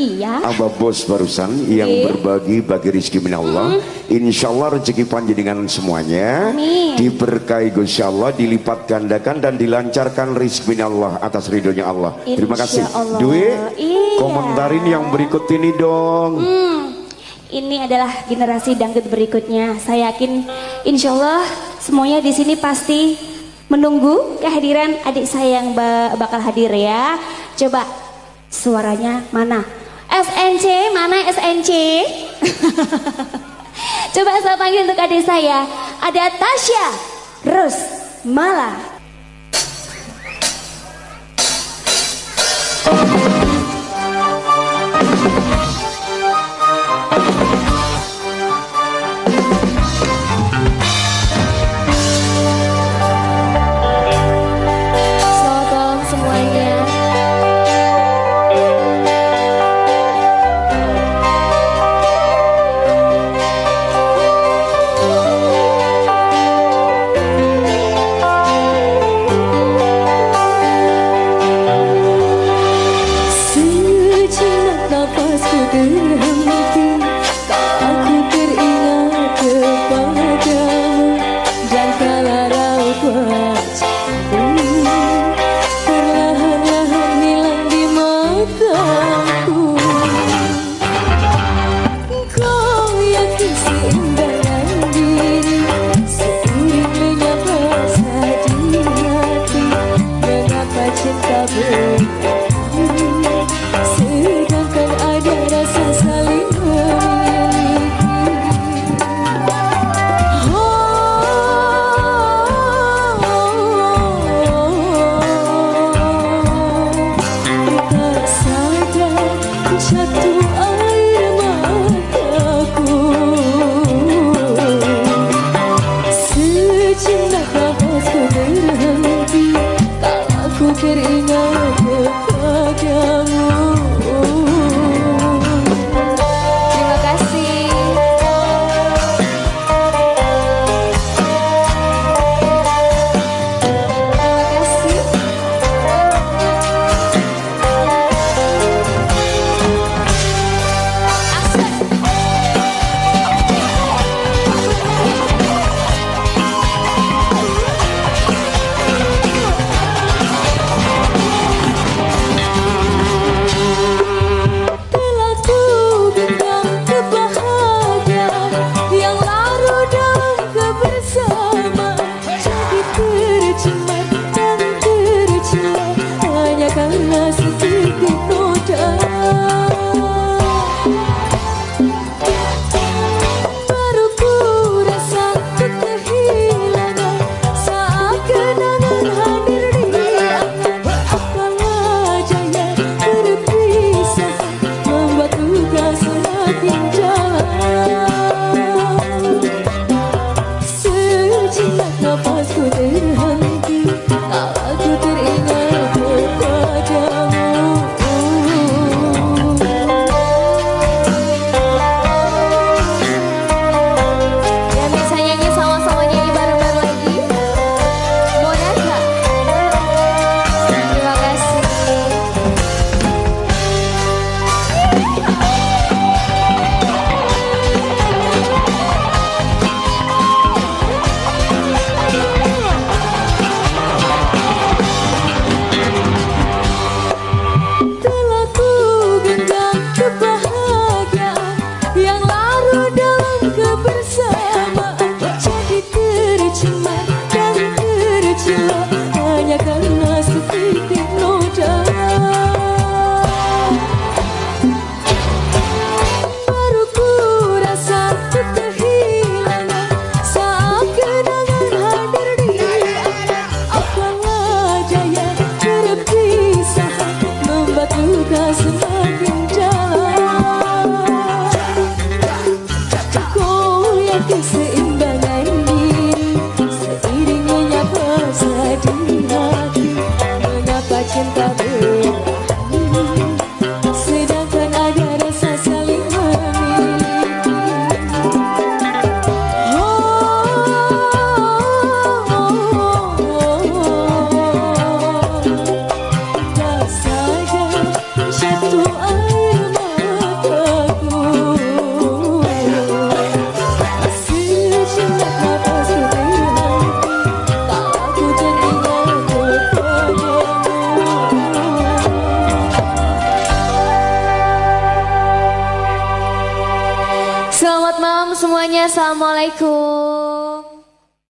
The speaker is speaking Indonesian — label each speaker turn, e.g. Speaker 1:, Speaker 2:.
Speaker 1: Iya.
Speaker 2: Abah Bos barusan yang
Speaker 1: Oke.
Speaker 2: berbagi bagi rizki min Allah. Insya Allah rezeki panjenengan semuanya
Speaker 1: Amin.
Speaker 2: diberkahi Gusti Allah, dilipat gandakan dan dilancarkan rizki min Allah atas ridhonya Allah. Terima kasih.
Speaker 1: Insya Allah.
Speaker 2: Dwi,
Speaker 1: Iya.
Speaker 2: komentarin yang berikut ini dong.
Speaker 1: Hmm, ini adalah generasi dangdut berikutnya. Saya yakin, insya Allah semuanya di sini pasti menunggu kehadiran adik saya yang ba- bakal hadir ya. Coba suaranya mana? Mana SNC? Coba saya panggil untuk adik saya. Ada Tasya Rus Mala.
Speaker 3: Aku teringat cinta dulu semuanya. Assalamualaikum.